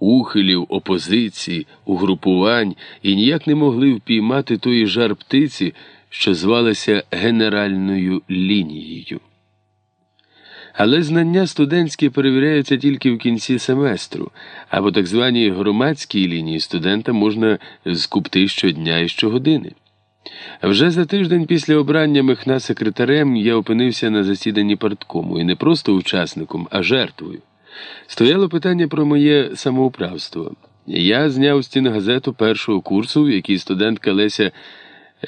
ухилів, опозицій, угрупувань і ніяк не могли впіймати тої жар птиці, що звалася генеральною лінією. Але знання студентські перевіряються тільки в кінці семестру, а по так званій громадській лінії студента можна скупти щодня і щогодини. Вже за тиждень після обрання Михна секретарем я опинився на засіданні парткому і не просто учасником, а жертвою. Стояло питання про моє самоуправство. Я зняв стінгазету першого курсу, в якій студентка Леся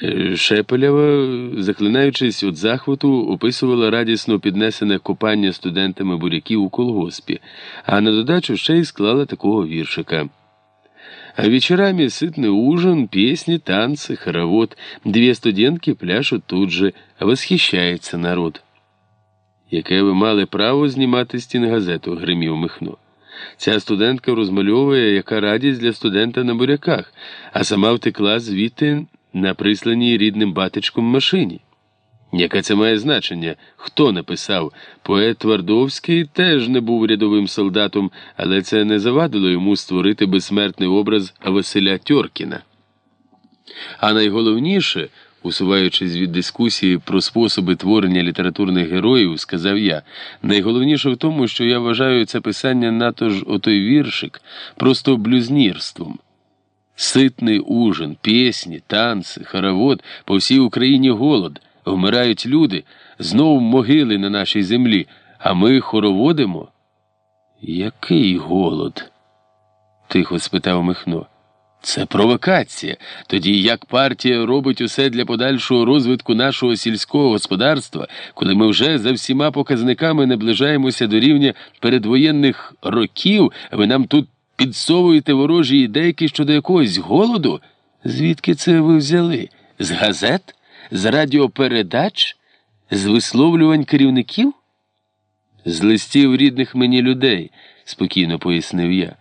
е, Шепелєва, заклинаючись від захвату, описувала радісно піднесене купання студентами буряків у колгоспі, а на додачу ще й склала такого віршика. А вечерами сытный ужин, песни, танцы, хоровод. Две студентки пляшут тут же, восхищается народ. Яке ви мали право знімати стінгазету, гримів Михно. Ця студентка розмальовує, яка радість для студента на буряках, а сама втекла звідти на присланій рідним батечком машині. Яке це має значення? Хто написав? Поет Твардовський теж не був рядовим солдатом, але це не завадило йому створити безсмертний образ Василя Тьоркіна. А найголовніше, усуваючись від дискусії про способи творення літературних героїв, сказав я, найголовніше в тому, що я вважаю це писання надто ж отой віршик просто блюзнірством. Ситний ужин, пісні, танці, хоровод, по всій Україні голод. Вмирають люди, знову могили на нашій землі, а ми хороводимо? Який голод? тихо спитав Михно. Це провокація. Тоді як партія робить усе для подальшого розвитку нашого сільського господарства, коли ми вже за всіма показниками наближаємося до рівня передвоєнних років, ви нам тут підсовуєте ворожі ідейки щодо якогось голоду? Звідки це ви взяли? З газет? З радіопередач? З висловлювань керівників? З листів рідних мені людей, спокійно пояснив я.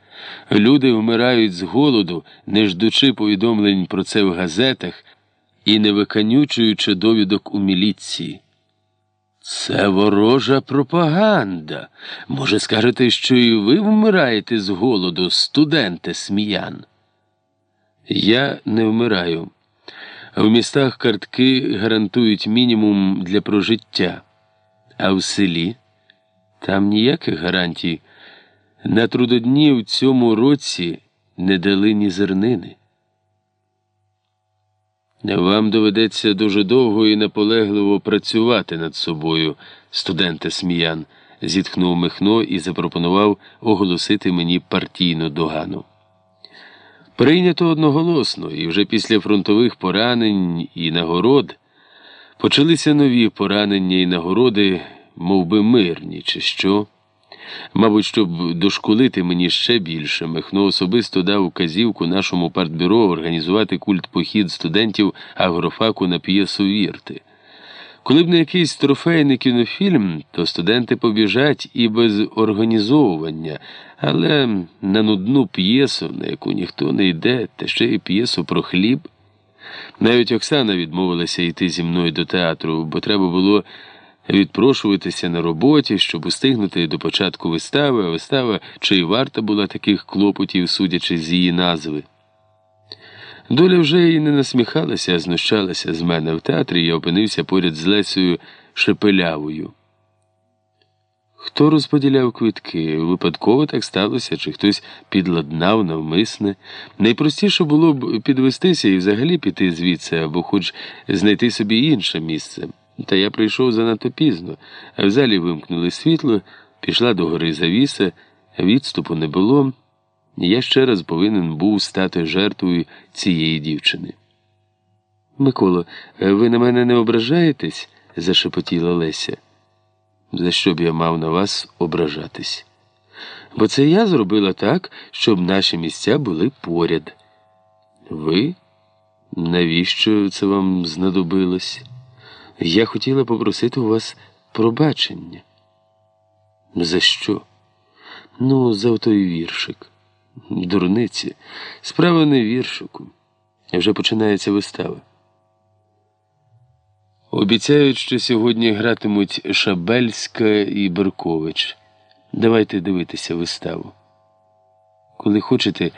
Люди вмирають з голоду, не ждучи повідомлень про це в газетах і не виканючуючи довідок у міліції. Це ворожа пропаганда. Може, скажете, що і ви вмираєте з голоду, студенте сміян? Я не вмираю. В містах картки гарантують мінімум для прожиття, а в селі там ніяких гарантій. На трудодні в цьому році не дали ні зернини. Вам доведеться дуже довго і наполегливо працювати над собою, студенте сміян, зітхнув Михно і запропонував оголосити мені партійну догану. Прийнято одноголосно, і вже після фронтових поранень і нагород почалися нові поранення і нагороди, мов би мирні, чи що. Мабуть, щоб дошколити мені ще більше, Михно особисто дав указівку нашому партбюро організувати культ похід студентів агрофаку на п'єсу вірти. Коли б не якийсь трофейний кінофільм, то студенти побіжать і без організовування, але на нудну п'єсу, на яку ніхто не йде, та ще й п'єсу про хліб. Навіть Оксана відмовилася йти зі мною до театру, бо треба було відпрошуватися на роботі, щоб устигнути до початку вистави, а вистава чи й варта була таких клопотів, судячи з її назви. Доля вже і не насміхалася, а знущалася з мене в театрі я опинився поряд з Лесею Шепелявою. Хто розподіляв квитки? Випадково так сталося, чи хтось підладнав навмисне. Найпростіше було б підвестися і взагалі піти звідси, або хоч знайти собі інше місце. Та я прийшов занадто пізно, в залі вимкнули світло, пішла до гори завіса, відступу не було. Я ще раз повинен був стати жертвою цієї дівчини. Миколо, ви на мене не ображаєтесь? зашепотіла Леся. За що б я мав на вас ображатись? Бо це я зробила так, щоб наші місця були поряд. Ви? Навіщо це вам знадобилось? Я хотіла попросити у вас пробачення. За що? Ну, за той віршик. Дурниці. Справа не віршику. Вже починається вистава. Обіцяють, що сьогодні гратимуть Шабельська і Беркович. Давайте дивитися виставу. Коли хочете,